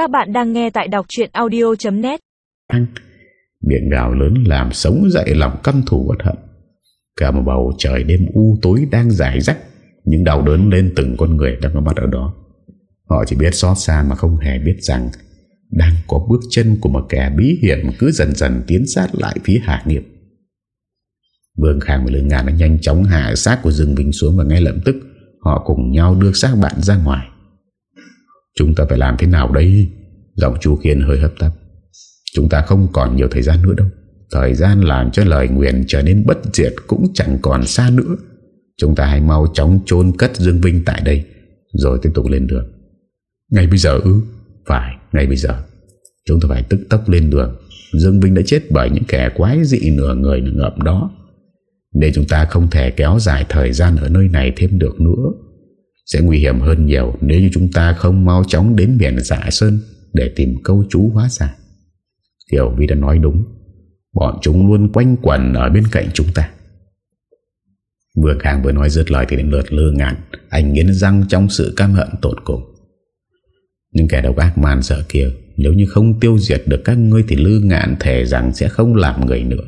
Các bạn đang nghe tại đọc chuyện audio.net Miệng gào lớn làm sống dậy lòng căm thù bất hận. Cả một bầu trời đêm u tối đang dài rách Những đau đớn lên từng con người đang có mặt ở đó. Họ chỉ biết xót xa mà không hề biết rằng Đang có bước chân của một kẻ bí hiểm Cứ dần dần tiến sát lại phía hạ nghiệp. Vương Khang và Lương Ngàn đã nhanh chóng hạ xác của Dương Vinh xuống Và ngay lập tức họ cùng nhau đưa xác bạn ra ngoài. Chúng ta phải làm thế nào đây Giọng chú kiên hơi hấp tấp. Chúng ta không còn nhiều thời gian nữa đâu. Thời gian làm cho lời nguyện trở nên bất diệt Cũng chẳng còn xa nữa. Chúng ta hãy mau chóng chôn cất Dương Vinh tại đây, Rồi tiếp tục lên đường. Ngay bây giờ ư? Phải, ngay bây giờ. Chúng ta phải tức tốc lên đường. Dương Vinh đã chết bởi những kẻ quái dị nửa người nửa ngậm đó. Nên chúng ta không thể kéo dài thời gian ở nơi này thêm được nữa sẽ nguy hiểm hơn nhiều Nếu như chúng ta không mau chóng đến biển dạ sơn Để tìm câu chú hóa giải. Kiều Vi đã nói đúng, Bọn chúng luôn quanh quẩn ở bên cạnh chúng ta. Vừa càng vừa nói dứt lời thì đến lượt lơ ngạn, Anh nghiến răng trong sự cam hận tột cùng. Nhưng kẻ độc ác man sợ kia, Nếu như không tiêu diệt được các ngươi Thì lư ngạn thề rằng sẽ không làm người nữa.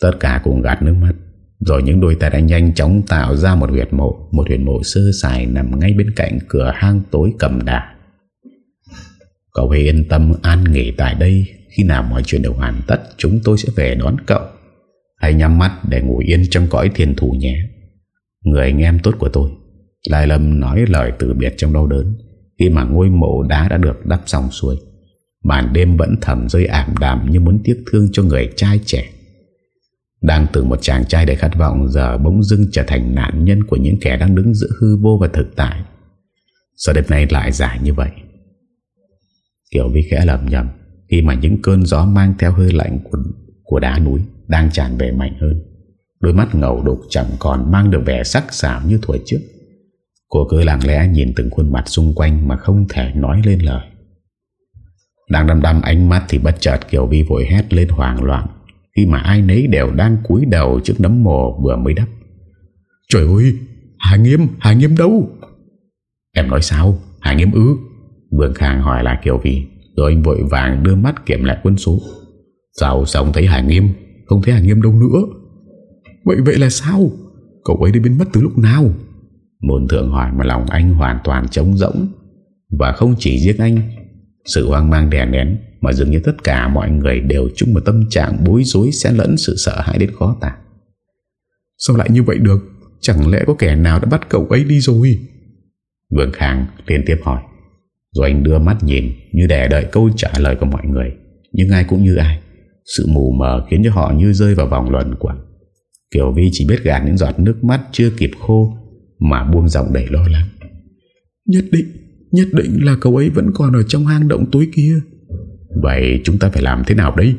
Tất cả cùng gạt nước mắt. Rồi những đôi tay đã nhanh chóng tạo ra một huyệt mộ, Một huyệt mộ sơ sài nằm ngay bên cạnh cửa hang tối cầm đà. Cậu hãy yên tâm an nghỉ tại đây. Khi nào mọi chuyện đều hoàn tất, Chúng tôi sẽ về đón cậu. Hãy nhắm mắt để ngủ yên trong cõi thiên thủ nhé. Người anh em tốt của tôi. Lai Lâm nói lời từ biệt trong đau đớn. Khi mà ngôi mộ đá đã được đắp xong xuôi, Màn đêm vẫn thầm rơi ảm đạm Như muốn tiếc thương cho người trai trẻ. Đang từ một chàng trai đầy khát vọng Giờ bỗng dưng trở thành nạn nhân Của những kẻ đang đứng giữa hư vô và thực tại. Sao đêm nay lại giải như vậy? Kiều Vi khẽ lầm nhầm Khi mà những cơn gió mang theo hơi lạnh của, của đá núi Đang tràn về mạnh hơn Đôi mắt ngầu đục chẳng còn mang được vẻ sắc xảo như tuổi trước. Cô cứ lặng lẽ nhìn từng khuôn mặt xung quanh Mà không thể nói lên lời. Đang đăm đăm ánh mắt thì bất chợt Kiều Vi vội hét lên hoảng loạn. Khi mà ai nấy đều đang cúi đầu trước nấm mồ vừa mới đắp. Trời ơi Hà Nghiêm Hà Nghiêm đâu? Em nói sao? Hà Nghiêm ư? Vương Khang hỏi lại Kiều Vi Rồi anh vội vàng đưa mắt kiểm lại quân số. Sao xong thấy Hải Nghiêm? Không thấy Hải Nghiêm đâu nữa. Vậy vậy là sao? Cậu ấy đi biến mất từ lúc nào? Môn thượng hỏi mà lòng anh hoàn toàn trống rỗng. Và không chỉ giết anh Sự hoang mang đè nén Mà dường như tất cả mọi người đều chung một tâm trạng bối rối xen lẫn sự sợ hãi đến khó tả. Sao lại như vậy được? Chẳng lẽ có kẻ nào đã bắt cậu ấy đi rồi? Vương Khang liên tiếp hỏi. Rồi anh đưa mắt nhìn Như để đợi câu trả lời của mọi người. Nhưng ai cũng như ai. Sự mù mờ khiến cho họ như rơi vào vòng luận quẩn. Kiều Vi chỉ biết gạt những giọt nước mắt chưa kịp khô Mà buông giọng đầy lo lắng. Nhất định Nhất định là cậu ấy vẫn còn ở trong hang động tối kia Vậy chúng ta phải làm thế nào đấy?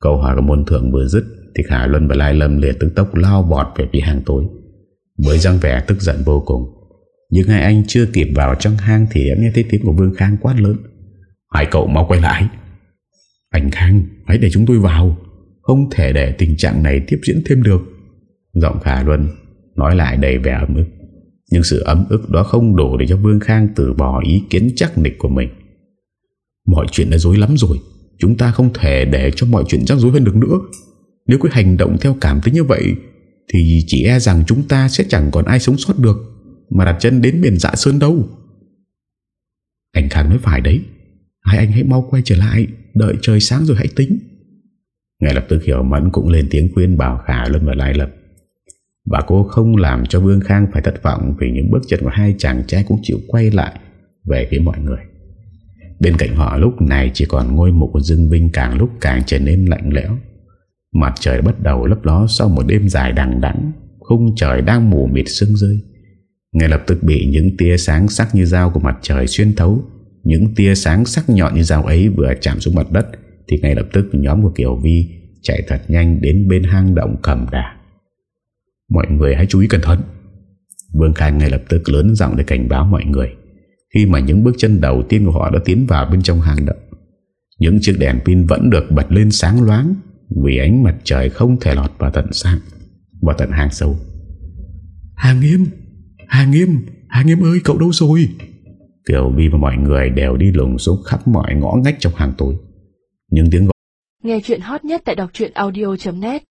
Câu hỏi của môn thượng vừa dứt Thì Khả Luân và Lai Lâm liền tức tốc lao bọt về phía hang tối. Với răng vẻ tức giận vô cùng nhưng hai anh chưa kịp vào trong hang Thì em nghe thấy tiếng của Vương Khang quát lớn. Hai cậu mau quay lại. Anh Khang, Hãy để chúng tôi vào. Không thể để tình trạng này tiếp diễn thêm được. Giọng Khả Luân Nói lại đầy vẻ ấm ức. Nhưng sự ấm ức đó không đủ để cho Vương Khang Từ bỏ ý kiến chắc nịch của mình. Mọi chuyện đã dối lắm rồi. Chúng ta không thể để cho mọi chuyện rắc rối hơn được nữa. Nếu cứ hành động theo cảm tính như vậy, Thì chỉ e rằng chúng ta sẽ chẳng còn ai sống sót được, mà đặt chân đến miền dạ sơn đâu. Anh Khang nói phải đấy. Hai anh hãy mau quay trở lại, Đợi trời sáng rồi hãy tính. Ngay lập tức Hiểu Mẫn cũng lên tiếng khuyên bảo Khả Luân và Lai Lập. Và cô không làm cho Vương Khang phải thất vọng Vì những bước chân của hai chàng trai cũng chịu quay lại Về phía mọi người. Bên cạnh họ lúc này chỉ còn ngôi mộ của Dương binh càng lúc càng trở nên lạnh lẽo. Mặt trời bắt đầu lấp ló sau một đêm dài đằng đẵng, Khung trời đang mù mịt sương rơi. Ngay lập tức bị những tia sáng sắc như dao của mặt trời xuyên thấu, Những tia sáng sắc nhọn như dao ấy vừa chạm xuống mặt đất Thì ngay lập tức nhóm của Kiều Vi chạy thật nhanh đến bên hang động cầm đà. Mọi người hãy chú ý cẩn thận. Vương Khang ngay lập tức lớn giọng để cảnh báo mọi người. Khi mà những bước chân đầu tiên của họ đã tiến vào bên trong hang động Những chiếc đèn pin vẫn được bật lên sáng loáng Vì ánh mặt trời không thể lọt vào tận sang Vào tận hang sâu. Hàng nghiêm Hà Nghiêm Hà Nghiêm ơi cậu đâu rồi? Kiều Vi và mọi người đều đi lùng xuống khắp mọi ngõ ngách trong hàng tối. Nhưng tiếng Nghe chuyện hot nhất tại đọc audio.net